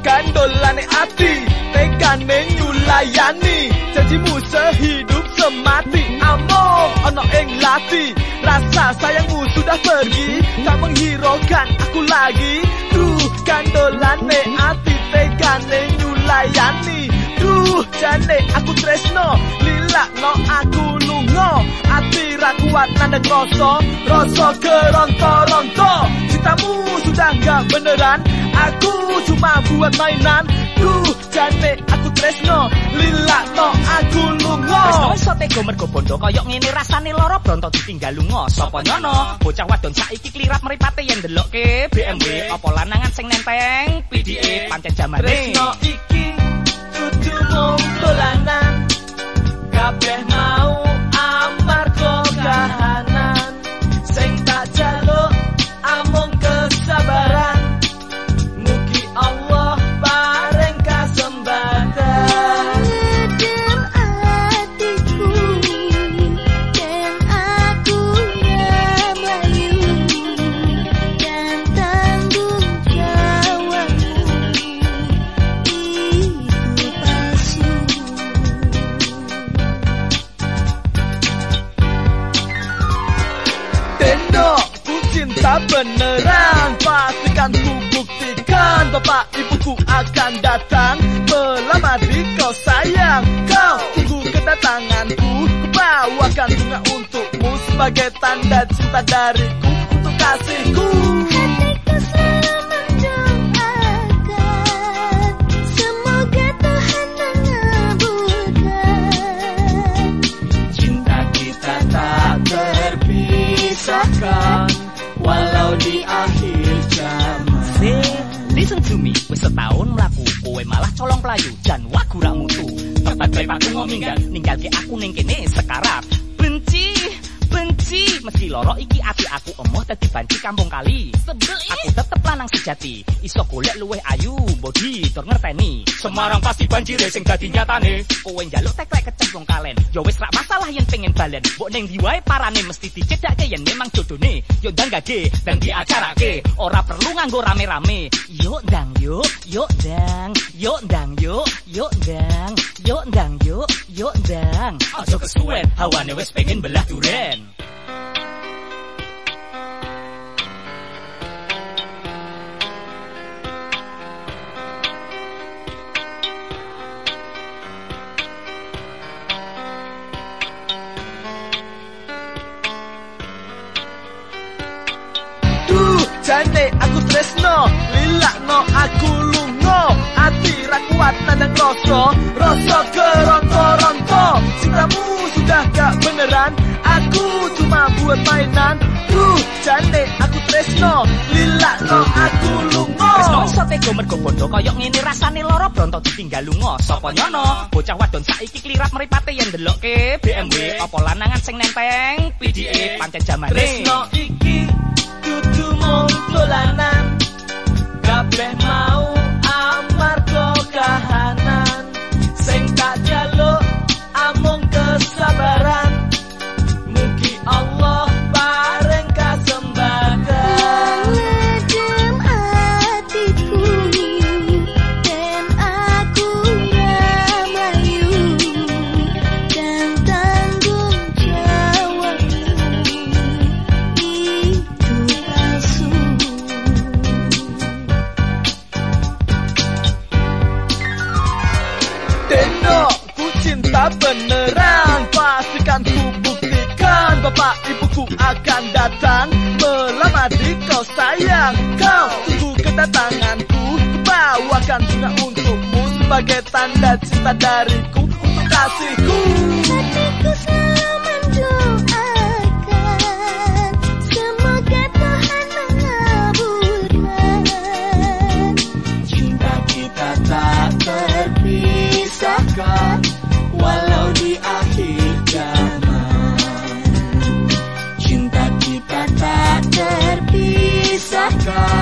Tekan dolane ati Tegane nyulayani. Janjimu sehidup semati. Amok ono ing lati Rasa sayangmu sudah pergi. Tak menghiraukan aku lagi. Duh kan ati Tegane nyulayani. Duh jane aku tresno Lilak no aku lungo Ati rakuat nanda rasa Rasa keronto-ronto. Cintamu sudah gak beneran. Cuma buat mainan. Duh jane aku tresno. Lila no aku lungo Tresno iso tega mergo bondo. Koyok ngene rasane loro bronto ditinggal lunga. Sapa nyono? Bocah wadon saiki klirat mripate yen ndelokke BMW apa lanangan sing nenteng? PDE pancen jamane. Tresno iki beneran Pastikan ku buktikan Bapak ibuku akan datang Melamar di kau sayang Kau tunggu kedatanganku Ku bawakan bunga untukmu Sebagai tanda cinta dariku Untuk kasihku listen to me. Wis setahun mlaku kowe malah colong pelayu dan wagu ra mutu tempat bae aku ngominggal ninggalke aku ning kene sekarat mesti loro iki ati aku emoh dadi banci kampung kali. Sebel aku tetep lanang sejati iso golek luweh ayu body tur ngerteni. Semarang pasti banjir sing dadi nyatane. Kowe njaluk teklek kecemplung kalen. Ya wis rak masalah yen pengen balen. Mbok ning ndi wae parane mesti dicedake yen memang jodone. Yo danggage dan diacarake ora perlu nganggo rame-rame. Yuk ndang yuk yuk ndang yuk ndang yuk yuk ndang yuk ndang yuk yuk ndang. Aja kesuwen hawane wis pengen belah duren aku lungo Ati rakuat nandang rasa Rasa keronto-ronto Cintamu sudah gak beneran. Aku cuma buat mainan Duh, jane aku tresno. Lila no aku lungo Tresno iso tega mergo koyok ngene rasane loro bronto ditinggal lunga. Sapa nyono? Bocah wadon saiki klirat mripate yen ndelokke BMW apa lanangan sing nenteng? PDE pancen jamane Tresno iki Dudu mung dolanan sampai mau beneran Pastikan ku buktikan Bapak ibuku akan datang Melamar di kau sayang. Kau tunggu kedatanganku Ku bawakan bunga untukmu Sebagai tanda cinta dariku Untuk kasihku God.